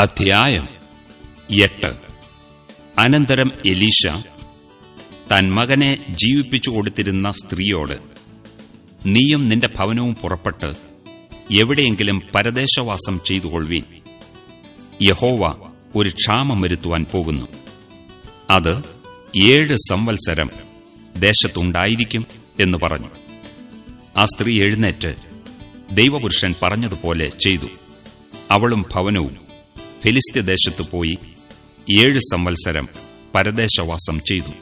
അധ്യായം എട്ട്. അനന്തരം എലീശ തൻ മകനെ ജീവിപ്പിച്ചു കൊടുത്തിരുന്ന സ്ത്രീയോട് നീയും നിന്റെ ഭവനവും പുറപ്പെട്ട് എവിടെയെങ്കിലും പരദേശവാസം ചെയ്തുകൊള്ളുവീൻ. യഹോവ ഒരു ക്ഷാമം വരുത്തുവാൻ പോകുന്നു. അത് ഏഴ് സംവത്സരം ദേശത്തുണ്ടായിരിക്കും എന്ന് പറഞ്ഞു. ആ സ്ത്രീ എഴുന്നേറ്റ് ദൈവപുരുഷൻ പറഞ്ഞതുപോലെ ചെയ്തു. അവളും ഭവനവും ഫിലിസ്ത്യദേശത്തു പോയി ഏഴ് സംവത്സരം പരദേശവാസം ചെയ്തു.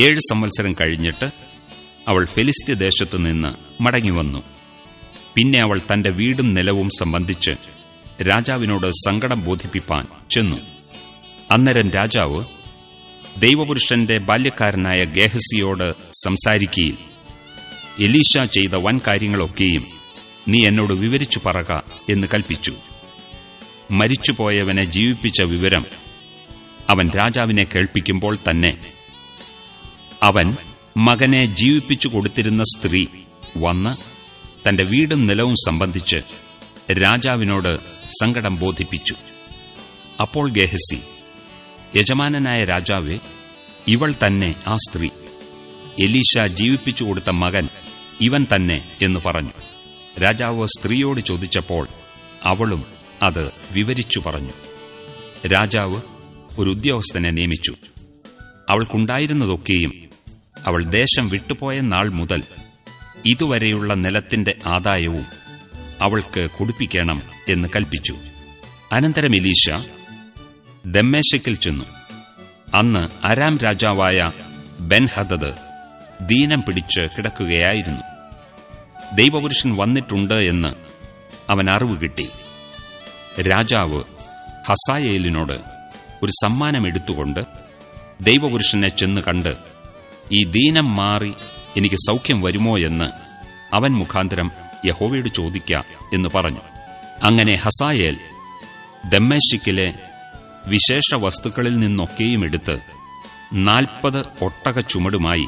ഏഴ് സംവത്സരം കഴിഞ്ഞിട്ട് അവൾ ഫിലിസ്ത്യദേശത്തു നിന്ന് മടങ്ങിവന്നു പിന്നെ അവൾ തന്റെ വീടും നിലവും സംബന്ധിച്ച് രാജാവിനോട് സങ്കടം ബോധിപ്പിപ്പാൻ ചെന്നു. അന്നേരം രാജാവ് ദൈവപുരുഷന്റെ ബാല്യക്കാരനായ ഗേഹസിയോട് സംസാരിക്കുകയും എലീഷ ചെയ്ത വൻ കാര്യങ്ങളൊക്കെയും നീ എന്നോട് വിവരിച്ചു പറക എന്ന് കൽപ്പിച്ചു. മരിച്ചുപോയവനെ ജീവിപ്പിച്ച വിവരം അവൻ രാജാവിനെ കേൾപ്പിക്കുമ്പോൾ തന്നെ അവൻ മകനെ ജീവിപ്പിച്ചു കൊടുത്തിരുന്ന സ്ത്രീ വന്ന് തന്റെ വീടും നിലവും സംബന്ധിച്ച് രാജാവിനോട് സങ്കടം ബോധിപ്പിച്ചു. അപ്പോൾ ഗേഹസി യജമാനനായ രാജാവെ ഇവൾ തന്നെ ആ സ്ത്രീ. എലീഷ ജീവിപ്പിച്ചു കൊടുത്ത മകൻ ഇവൻ തന്നെ എന്ന് പറഞ്ഞു. രാജാവ് സ്ത്രീയോട് ചോദിച്ചപ്പോൾ അവളും അത് വിവരിച്ചു പറഞ്ഞു. രാജാവ് ഒരു ഉദ്യോഗസ്ഥനെ നിയമിച്ചു. അവൾക്കുണ്ടായിരുന്നതൊക്കെയും അവൾ ദേശം വിട്ടുപോയ നാൾ മുതൽ ഇതുവരെയുള്ള നിലത്തിന്റെ ആദായവും അവൾക്ക് കുടിപ്പിക്കണം എന്ന് കൽപ്പിച്ചു. അനന്തരം ഇലീശ ദമ്മേശക്കിൽ ചെന്നു. അന്ന് അരാം രാജാവായ ബെൻഹദദ് ദീനം പിടിച്ച് കിടക്കുകയായിരുന്നു. ദൈവപുരുഷൻ വന്നിട്ടുണ്ട് എന്ന് അവൻ അറിവ് കിട്ടി. രാജാവ് ഹസായേലിനോട് ഒരു സമ്മാനം എടുത്തുകൊണ്ട് ദൈവപുരുഷനെ ചെന്ന് കണ്ട് ഈ ദീനം മാറി എനിക്ക് സൗഖ്യം വരുമോ എന്ന് അവൻ മുഖാന്തരം യഹോവയോട് ചോദിക്ക എന്ന് പറഞ്ഞു. അങ്ങനെ ഹസായേൽ ദമ്മേശിക്കിലെ വിശേഷ വസ്തുക്കളിൽ നിന്നൊക്കെയും എടുത്ത് നാൽപ്പത് ഒട്ടക ചുമടുമായി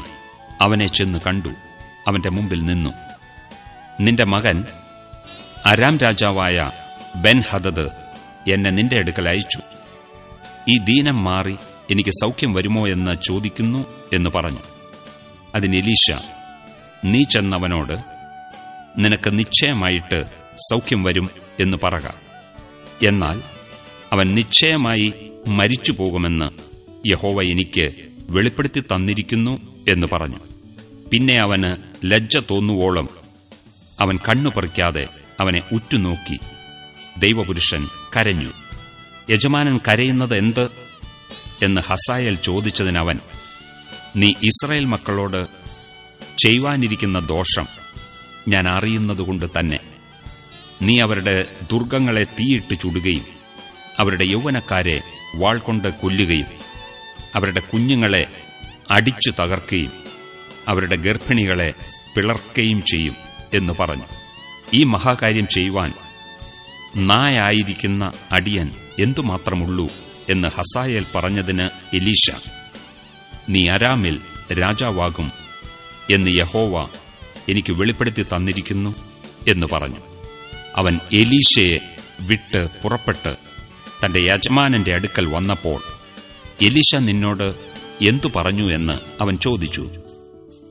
അവനെ ചെന്ന് കണ്ടു. അവന്റെ മുമ്പിൽ നിന്നു. നിന്റെ മകൻ അരാം രാജാവായ ബെൻ ഹദദ് എന്നെ നിന്റെ അടുക്കൽ അയച്ചു. ഈ ദീനം മാറി എനിക്ക് സൗഖ്യം വരുമോ എന്ന് ചോദിക്കുന്നു എന്ന് പറഞ്ഞു. അതിന് എലീശ നീ ചെന്നവനോട് നിനക്ക് നിശ്ചയമായിട്ട് സൗഖ്യം വരും എന്ന് പറക. എന്നാൽ അവൻ നിശ്ചയമായി മരിച്ചു പോകുമെന്ന് യഹോവ എനിക്ക് വെളിപ്പെടുത്തി തന്നിരിക്കുന്നു എന്ന് പറഞ്ഞു. പിന്നെ അവന് ലജ്ജ തോന്നുവോളം അവൻ കണ്ണു പറിക്കാതെ അവനെ ഉറ്റുനോക്കി ദൈവപുരുഷൻ കരഞ്ഞു. യജമാനൻ കരയുന്നത് എന്ത്? എന്ന് ഹസായൽ ചോദിച്ചതിനവൻ നീ ഇസ്രായേൽ മക്കളോട് ചെയ്യുവാനിരിക്കുന്ന ദോഷം ഞാൻ അറിയുന്നതുകൊണ്ട് തന്നെ. നീ അവരുടെ ദുർഗങ്ങളെ തീയിട്ട് ചുടുകയും അവരുടെ യൗവനക്കാരെ വാൾ കൊണ്ട് കൊല്ലുകയും അവരുടെ കുഞ്ഞുങ്ങളെ അടിച്ചു തകർക്കുകയും അവരുടെ ഗർഭിണികളെ പിളർക്കുകയും ചെയ്യും എന്ന് പറഞ്ഞു. ഈ മഹാകാര്യം ചെയ്യുവാൻ നായായിരിക്കുന്ന അടിയൻ എന്തുമാത്രമുള്ളൂ എന്ന് ഹസായേൽ പറഞ്ഞതിന് എലീഷ നീ അരാമിൽ രാജാവാകും എന്ന് യഹോവ എനിക്ക് വെളിപ്പെടുത്തി തന്നിരിക്കുന്നു എന്ന് പറഞ്ഞു. അവൻ എലീശയെ വിട്ട് പുറപ്പെട്ട് തന്റെ യജമാനന്റെ അടുക്കൽ വന്നപ്പോൾ എലീശ നിന്നോട് എന്തു പറഞ്ഞു എന്ന് അവൻ ചോദിച്ചു.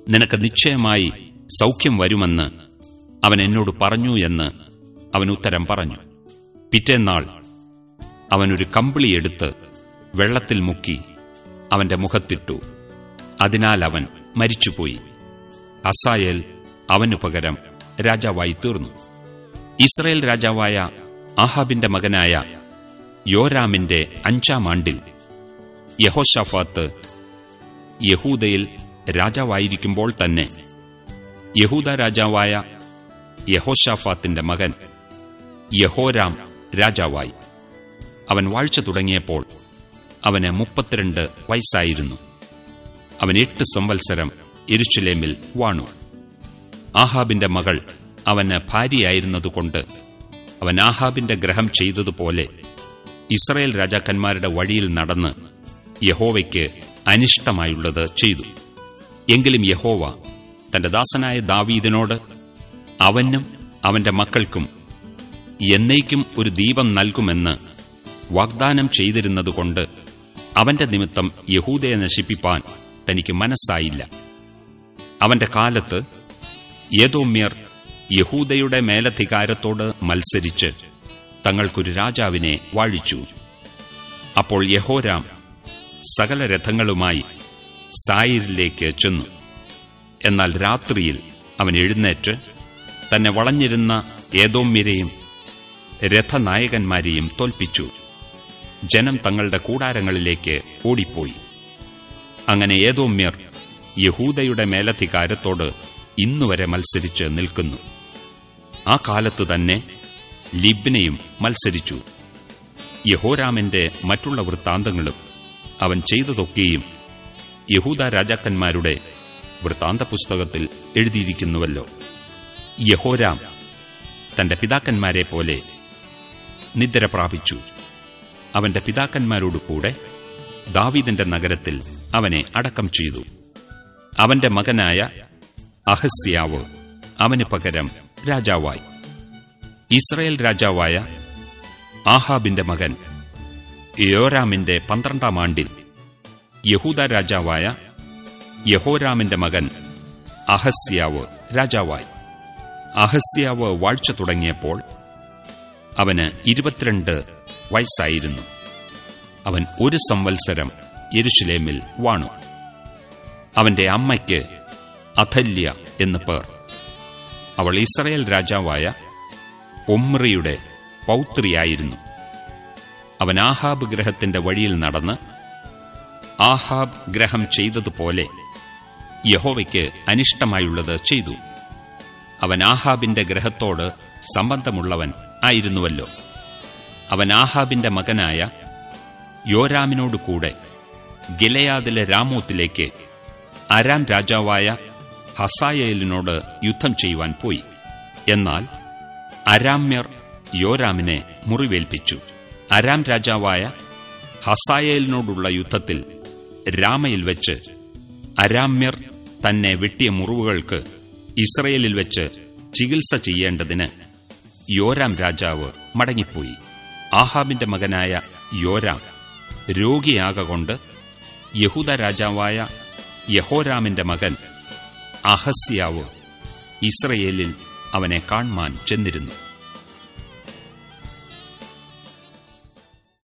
നിനക്ക് നിശ്ചയമായി സൗഖ്യം വരുമെന്ന് അവൻ എന്നോട് പറഞ്ഞു എന്ന് അവൻ ഉത്തരം പറഞ്ഞു. പിറ്റേന്നാൾ അവനൊരു കമ്പിളി എടുത്ത് വെള്ളത്തിൽ മുക്കി അവന്റെ മുഖത്തിട്ടു. അതിനാൽ അവൻ മരിച്ചുപോയി. അസായേൽ അവനു പകരം രാജാവായി തീർന്നു. ഇസ്രയേൽ രാജാവായ ആഹാബിന്റെ മകനായ യോരാമിന്റെ അഞ്ചാം ആണ്ടിൽ യഹോഷഫാത്ത് യഹൂദയിൽ രാജാവായിരിക്കുമ്പോൾ തന്നെ യഹൂദ രാജാവായ യഹോഷാഫാത്തിന്റെ മകൻ യഹോരാം രാജാവായി. അവൻ വാഴ്ച തുടങ്ങിയപ്പോൾ അവന് മുപ്പത്തിരണ്ട് വയസ്സായിരുന്നു. അവൻ എട്ട് സംവത്സരം എരുച്ചലേമിൽ വാണു. ആഹാബിന്റെ മകൾ അവന് ഭാര്യയായിരുന്നതുകൊണ്ട് അവൻ ആഹാബിന്റെ ഗ്രഹം ചെയ്തതുപോലെ ഇസ്രയേൽ രാജാക്കന്മാരുടെ വഴിയിൽ നടന്ന് യഹോവയ്ക്ക് അനിഷ്ടമായുള്ളത് ചെയ്തു. എങ്കിലും യഹോവ തന്റെ ദാസനായ ദാവീദിനോട് അവനും അവന്റെ മക്കൾക്കും എന്നേക്കും ഒരു ദീപം നൽകുമെന്ന് വാഗ്ദാനം ചെയ്തിരുന്നതുകൊണ്ട് അവന്റെ നിമിത്തം യഹൂദയെ നശിപ്പിപ്പാൻ തനിക്ക് മനസ്സായില്ല. അവന്റെ കാലത്ത് ഏതോമ്യർ യഹൂദയുടെ മേലധികാരത്തോട് മത്സരിച്ച് തങ്ങൾക്കൊരു രാജാവിനെ വാഴിച്ചു. അപ്പോൾ യഹോരാം സകല രഥങ്ങളുമായി സായിരിലേക്ക് ചെന്നു. എന്നാൽ രാത്രിയിൽ അവൻ എഴുന്നേറ്റ് തന്നെ വളഞ്ഞിരുന്ന ഏതോമ്യരെയും രഥനായകന്മാരെയും തോൽപ്പിച്ചു. ജനം തങ്ങളുടെ കൂടാരങ്ങളിലേക്ക് ഓടിപ്പോയി. അങ്ങനെ ഏതോമ്യർ യഹൂദയുടെ മേലധികാരത്തോട് ഇന്നുവരെ മത്സരിച്ച് നിൽക്കുന്നു. ആ കാലത്തു തന്നെ ലിബ്നയും മത്സരിച്ചു. യഹോരാമിന്റെ മറ്റുള്ള വൃത്താന്തങ്ങളും അവൻ ചെയ്തതൊക്കെയും യഹൂദ രാജാക്കന്മാരുടെ വൃത്താന്ത പുസ്തകത്തിൽ എഴുതിയിരിക്കുന്നുവല്ലോ. യഹോരാം തന്റെ പിതാക്കന്മാരെ പോലെ നിദ്ര പ്രാപിച്ചു. അവന്റെ പിതാക്കന്മാരോടു കൂടെ ദാവീദിന്റെ നഗരത്തിൽ അവനെ അടക്കം ചെയ്തു. അവന്റെ മകനായ അഹസ്യാവ് അവന് പകരം രാജാവായി. ഇസ്രയേൽ രാജാവായ ആഹാബിന്റെ മകൻ യോരാമിന്റെ പന്ത്രണ്ടാം ആണ്ടിൽ യഹൂദ രാജാവായ യഹോരാമിന്റെ മകൻ അഹസ്യാവ് രാജാവായി. അഹസ്യാവ് വാഴ്ച തുടങ്ങിയപ്പോൾ അവന് ഇരുപത്തിരണ്ട് വയസ്സായിരുന്നു. അവൻ ഒരു സംവത്സരം യെരുഷലേമിൽ വാണു. അവന്റെ അമ്മയ്ക്ക് അഥല്യ എന്ന് പേർ. അവൾ ഇസ്രയേൽ രാജാവായ ഒമ്രിയുടെ പൗത്രിയായിരുന്നു. അവൻ ആഹാബ് ഗ്രഹത്തിന്റെ വഴിയിൽ നടന്ന് ആഹാബ് ഗ്രഹം ചെയ്തതുപോലെ യഹോവയ്ക്ക് അനിഷ്ടമായുള്ളത് ചെയ്തു. അവൻ ആഹാബിന്റെ ഗ്രഹത്തോട് സംബന്ധമുള്ളവൻ ആയിരുന്നുവല്ലോ. അവൻ ആഹാബിന്റെ മകനായ യോരാമിനോടു കൂടെ ഗിലയാദിലെ രാമോത്തിലേക്ക് അരാം രാജാവായ ഹസായേലിനോട് യുദ്ധം ചെയ്യുവാൻ പോയി. എന്നാൽ അരാമ്യർ യോരാമിനെ മുറിവേൽപ്പിച്ചു. അരാം രാജാവായ ഹസായേലിനോടുള്ള യുദ്ധത്തിൽ രാമയിൽ വെച്ച് അരാമ്യർ തന്നെ വെട്ടിയ മുറിവുകൾക്ക് ഇസ്രയേലിൽ വെച്ച് ചികിത്സ ചെയ്യേണ്ടതിന് യോരാം രാജാവ് മടങ്ങിപ്പോയി. ആഹാബിന്റെ മകനായ യോരാം രോഗിയാകൊണ്ട് യഹൂദ രാജാവായ യഹോരാമിന്റെ മകൻ അഹസ്യാവ് ഇസ്രയേലിൽ അവനെ കാൺമാൻ ചെന്നിരുന്നു.